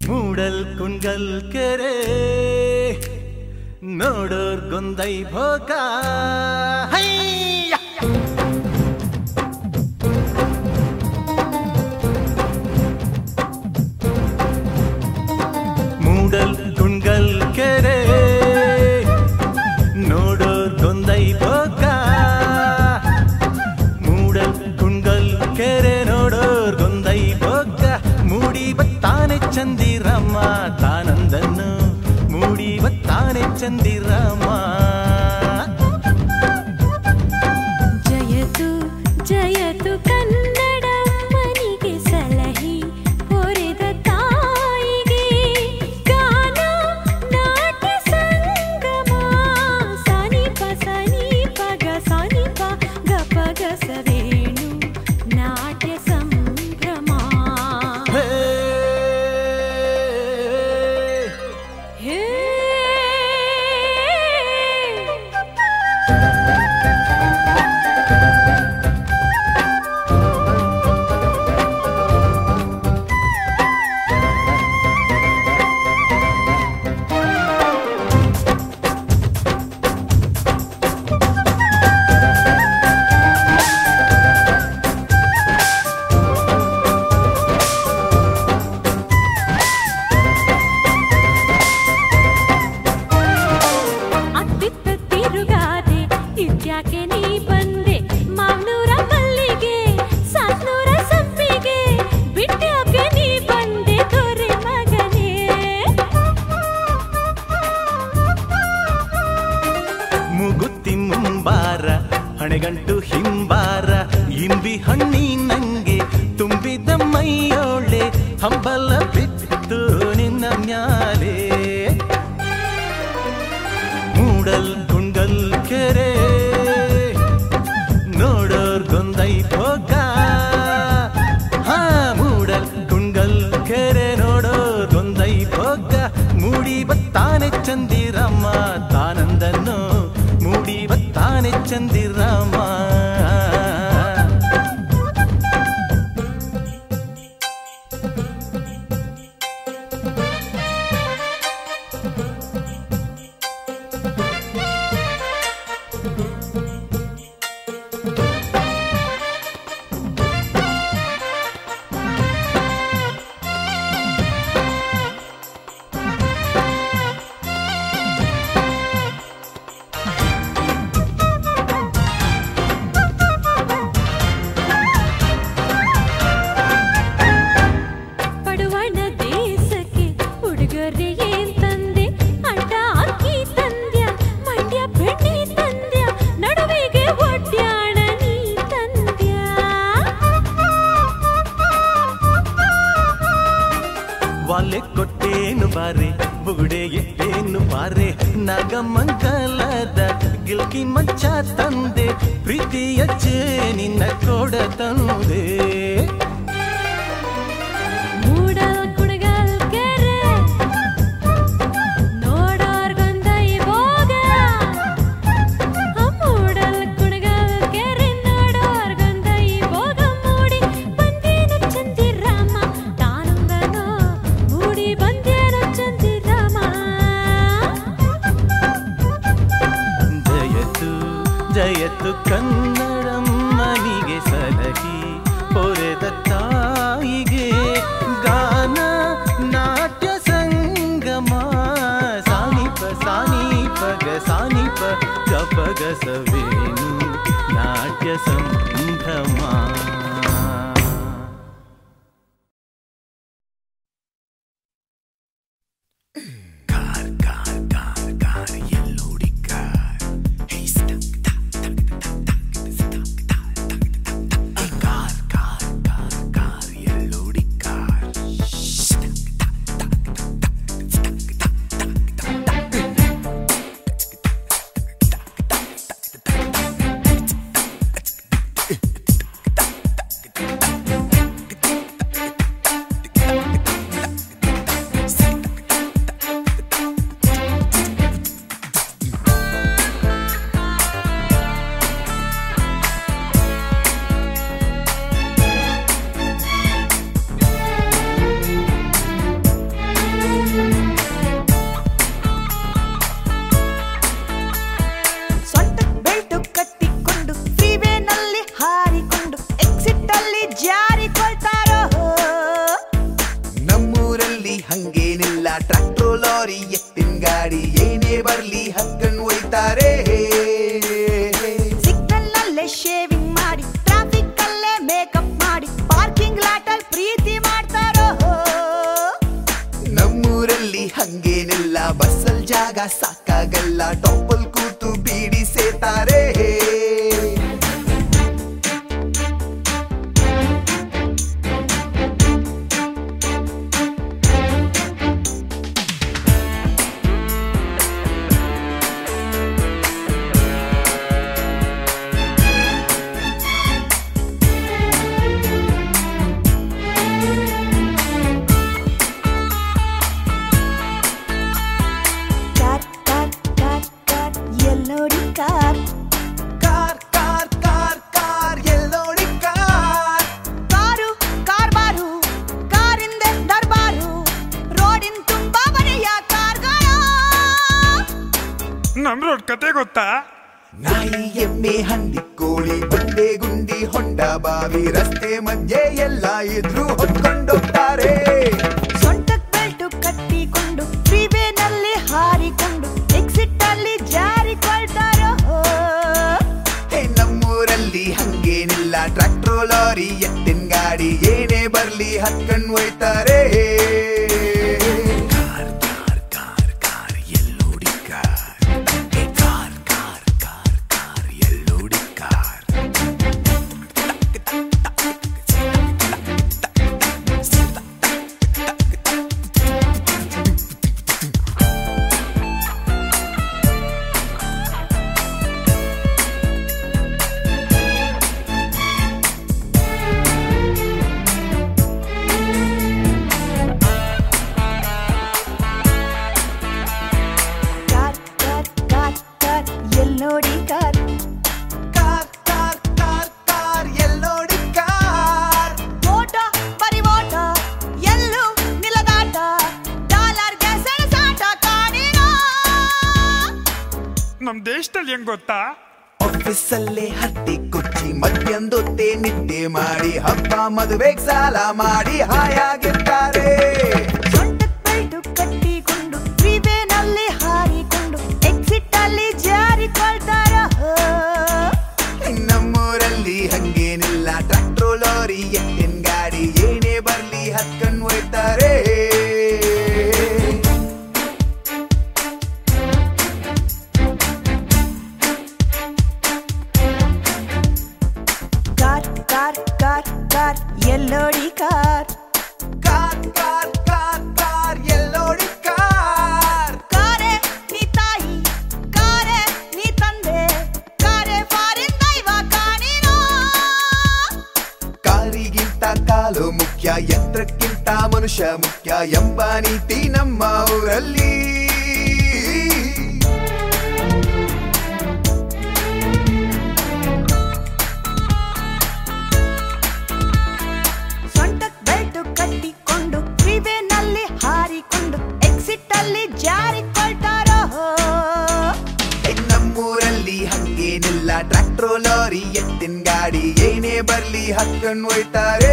ಮೂಡಲ್ ಕುಂಗಲ್ ಕೆರೆ ನೋಡೋರ್ ಗೊಂದೈ ಭೋಗ higher! சந்திரமா? Lorry ಎತ್ತಿನ ಗಾಡಿ ಏನೇ ಬರ್ಲಿ ಹಕ್ಕನ್ ಒಯ್ತಾರೆ. ಸಿಗ್ನಲ್ ನಲ್ಲೇ ಶೇವಿಂಗ್ ಮಾಡಿ ಟ್ರಾಫಿಕ್ ಅಲ್ಲೇ ಮೇಕಪ್ ಮಾಡಿ ಪಾರ್ಕಿಂಗ್ ಲಾಟಲ್ ಪ್ರೀತಿ ಮಾಡ್ತಾರೋ? ನಮ್ಮೂರಲ್ಲಿ ಹಂಗೇನಿಲ್ಲ ಬಸ್ಸಲ್ ಜಾಗ ಸಾಕಾಗಲ್ಲ ಟೊಪ್ಪಲ್ ಕೂತು ಬೀಡಿ ಸೇತಾರೆ ಕತೆ ಗೊತ್ತಾ? ನಾಯಿ ಎಮ್ಮೆ ಹಂದಿ ಕೋಳಿ ಬಂಡೆ ಗುಂಡಿ ಹೊಂಡ ಬಾವಿ ರಸ್ತೆ ಮಧ್ಯೆ ಎಲ್ಲ ಇದ್ರು ಹೊತ್ಕೊಂಡೋಗ್ತಾರೆ. ಸೊಂಟಕ್ ಬೆಲ್ಟು ಕಟ್ಟಿಕೊಂಡು ಫ್ರೀವೇನಲ್ಲಿ ಹಾರಿಕೊಂಡು ಎಕ್ಸಿಟ್ ಅಲ್ಲಿ ಜಾರಿಕೊಳ್ತಾರೋ? ಹೇ ನಮ್ಮೂರಲ್ಲಿ ಹಂಗೇನಿಲ್ಲ ಟ್ರ್ಯಾಕ್ಟ್ರೋ ಲಾರಿ ಎತ್ತಿನ ಗಾಡಿ ಏನೇ ಬರ್ಲಿ ಹತ್ಕೊಂಡು ಒಯ್ತಾರೆ ಆಫೀಸಲ್ಲೇ ಹತ್ತಿ ಕೊಚ್ಚಿ ಮಧ್ಯಾಹ್ನದೊತ್ತೆ ನಿದ್ದೆ ಮಾಡಿ ಹಬ್ಬ ಮದುವೆ ಸಾಲ ಮಾಡಿ ಹಾಯಾಗಿರ್ತಾರೆ. ಕಟ್ಟಿಕೊಂಡು ಫ್ರೀವೇನಲ್ಲಿ ಹಾರಿಕೊಂಡು ಎಕ್ಸಿಟ್ ಅಲ್ಲಿ ಜಾರಿಕೊಳ್ತಾರೋ ನಮ್ಮೂರಲ್ಲಿ ಹಂಗೇನಿಲ್ಲ ಟ್ರಾಕ್ಟ್ರೋ ಲಾರಿ ಎತ್ತಿನ ಗಾಡಿ ಏನೇ ಬರ್ಲಿ ಹತ್ಕೊಂಡ್ ಒಯ್ತಾರೆ. ಹಂಗೇನಿಲ್ಲ ಟ್ರ್ಯಾಕ್ಟ್ರೋ ಲಾರಿ ಎತ್ತಿನ ಗಾಡಿ ಏನೇ ಬರ್ಲಿ ಹತ್ತನ್ ಒಯ್ತಾರೆ.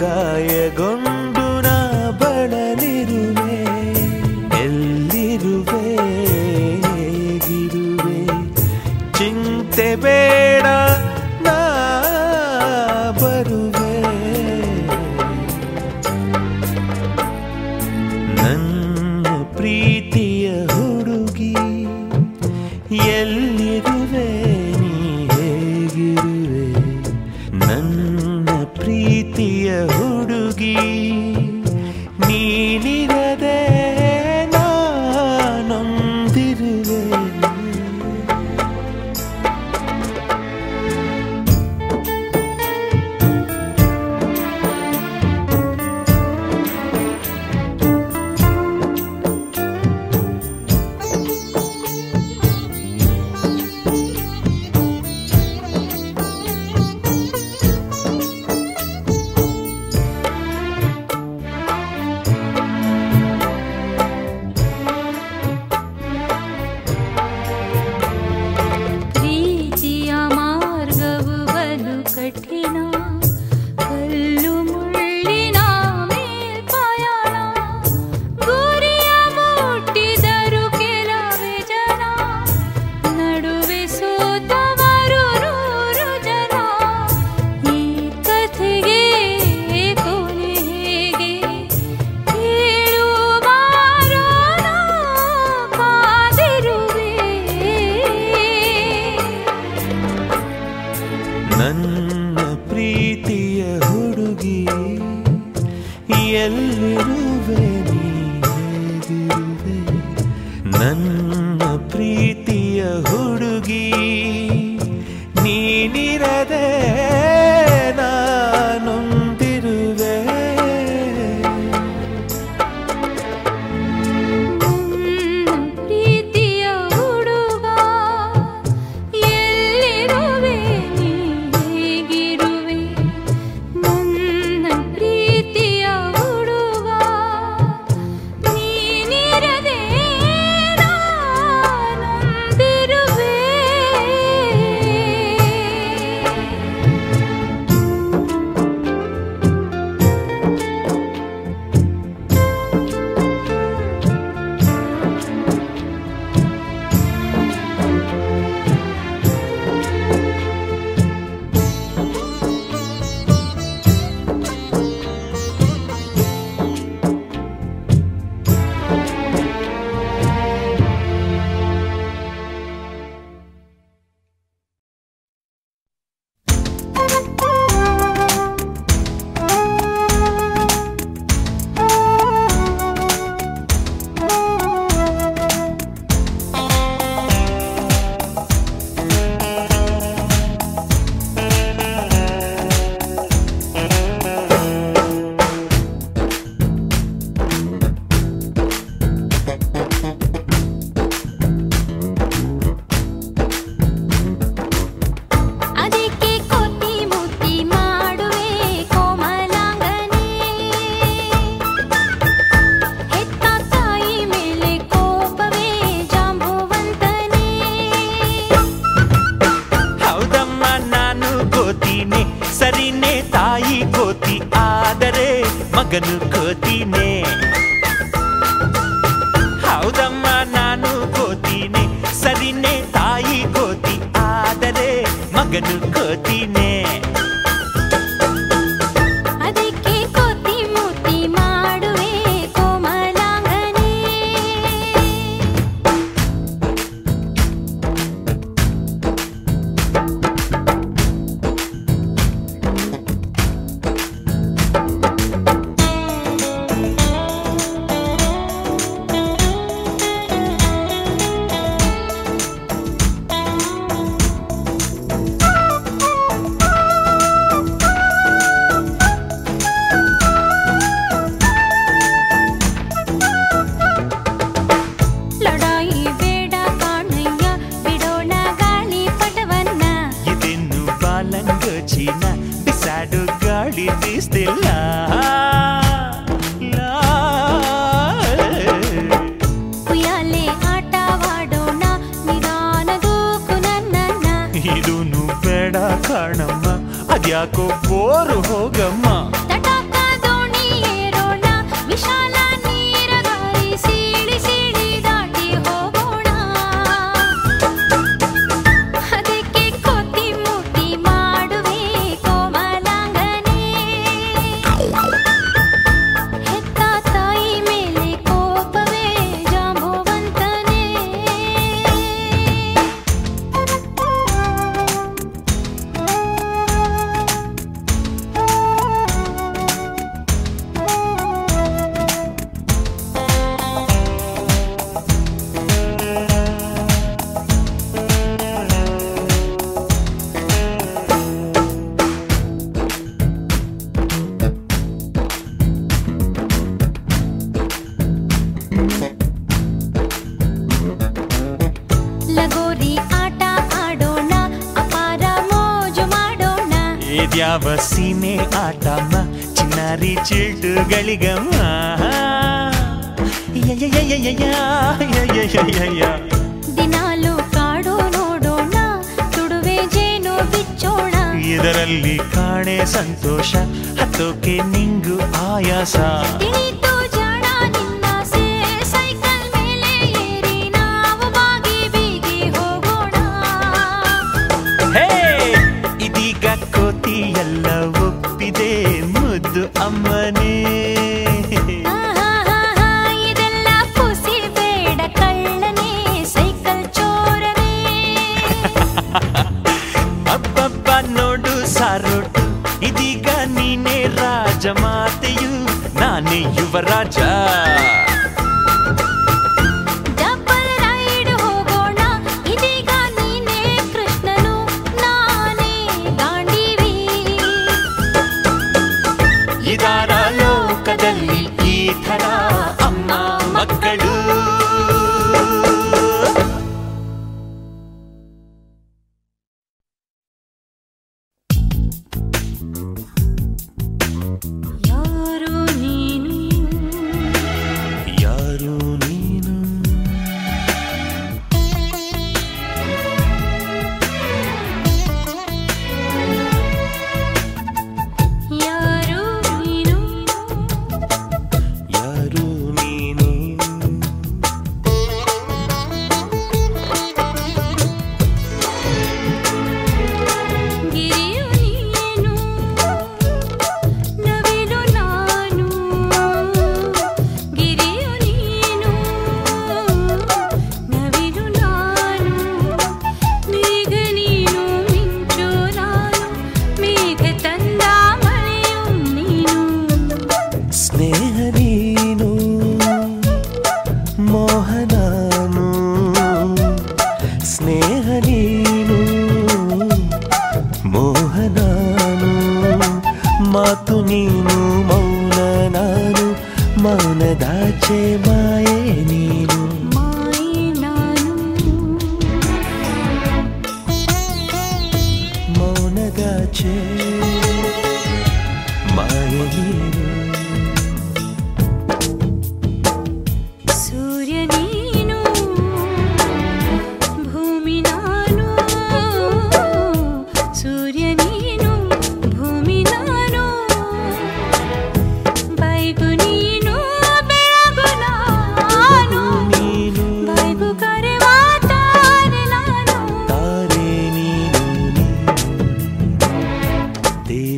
ಗಾಯಗೊಂಡು ನಾ ಬಳಲಿರುವೆ ಎಲ್ಲಿರುವೆ ಹೇಗಿರುವೆ? ಚಿಂತೆ ಬೇಡ. ನನ್ನ ಪ್ರೀತಿಯ ಹುಡುಗಿ गगन को दी ಚೀಟುಗಳಿಗಮ್ಮ ದಿನಾಲು ಕಾಡು ನೋಡೋಣ ತುಡುವೆ ಜೇನು ಬಿಚ್ಚೋಣ. ಇದರಲ್ಲಿ ಕಾಣೆ ಸಂತೋಷ ಹತ್ತೋಕೆ ನಿಂಗು ಆಯಾಸ. ಇದೀಗ ಕೋತಿಯಲ್ಲವೂ? अमर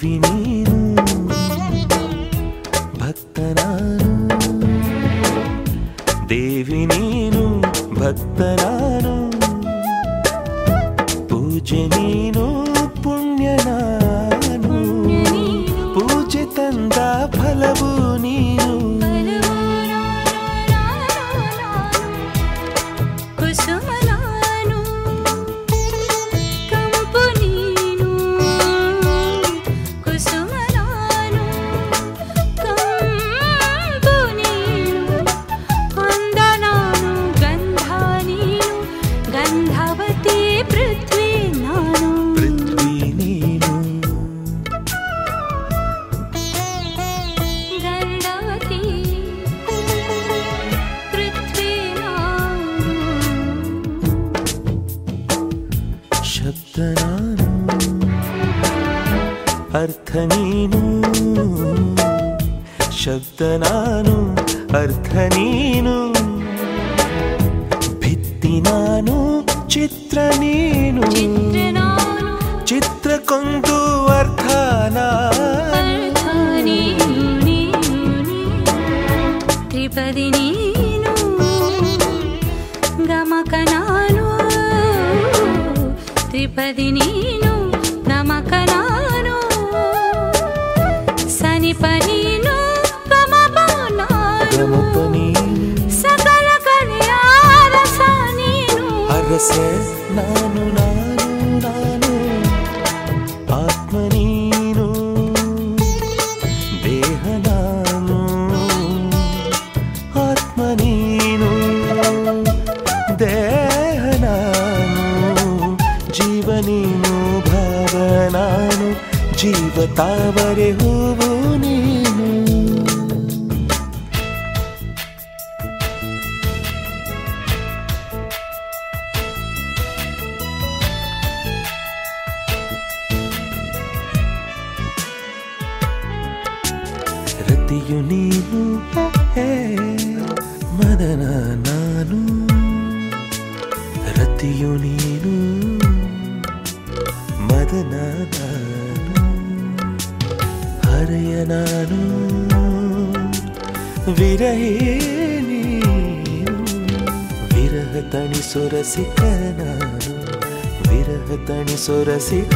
divini ಅರ್ಥ ನೀನು ಶಬ್ದ ನಾನು ಅರ್ಥ ನೀನು ಭಿತ್ತಿ ನಾನು ಚಿತ್ರ ನೀನು ಚಿತ್ರಕ್ಕೊಂದು ಅರ್ಥ ತ್ರಿಪದಿ ನೀನು ಗಮಕ ನಾನು ತ್ರಿಪದಿ ನೀನು పనిను గమపనా గమపని సకల కళ్యాణ సానీను అరసే నాను నాను నాను. ఆత్మ జీవ నీను ರಸಿಕ ನಾನು ವಿರಹ ತಣಿಸೋ ರಸಿಕ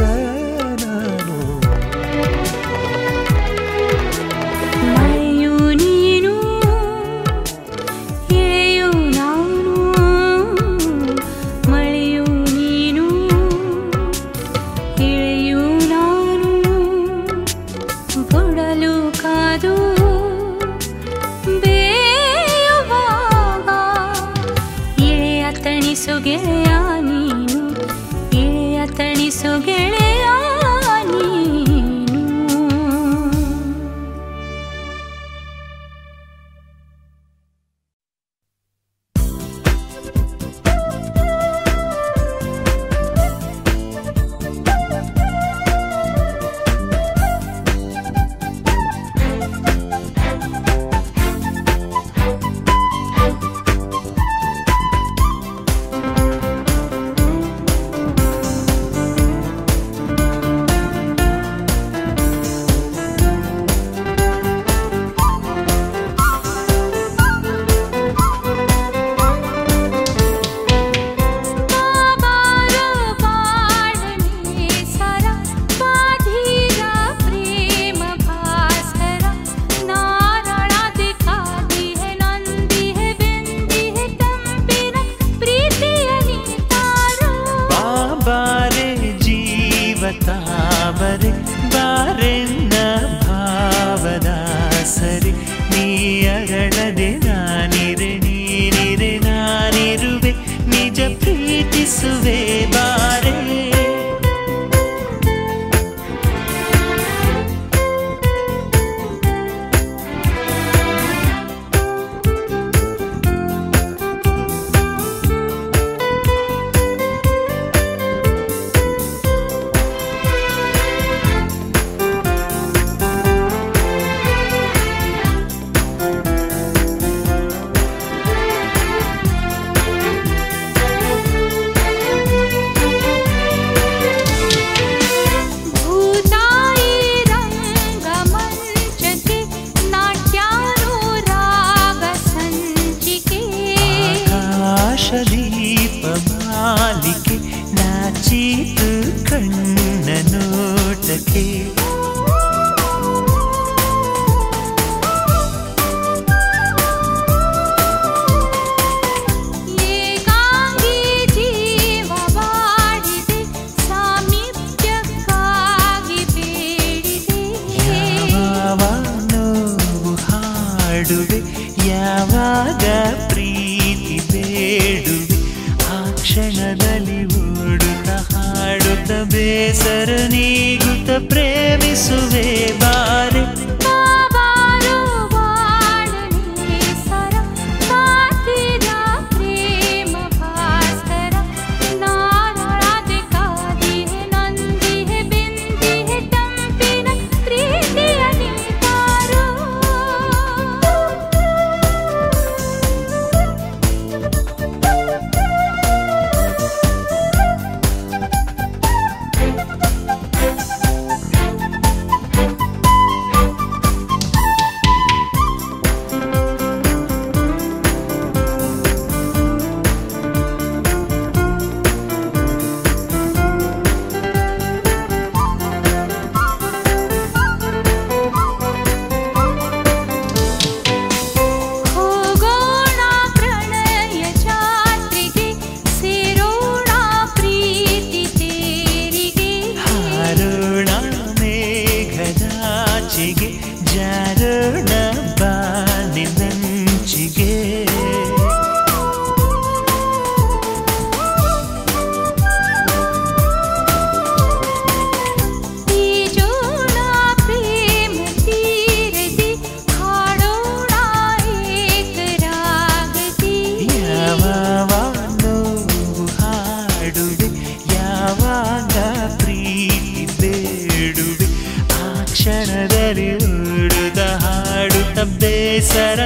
ಬೇಸರ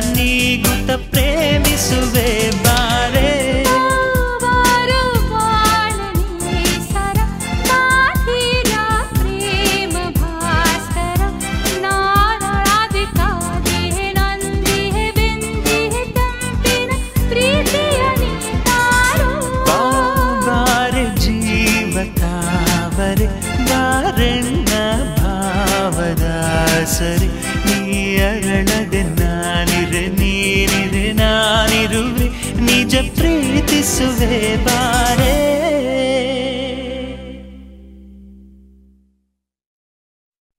ಗುತ ಪ್ರೇಮಿಸುವೆ.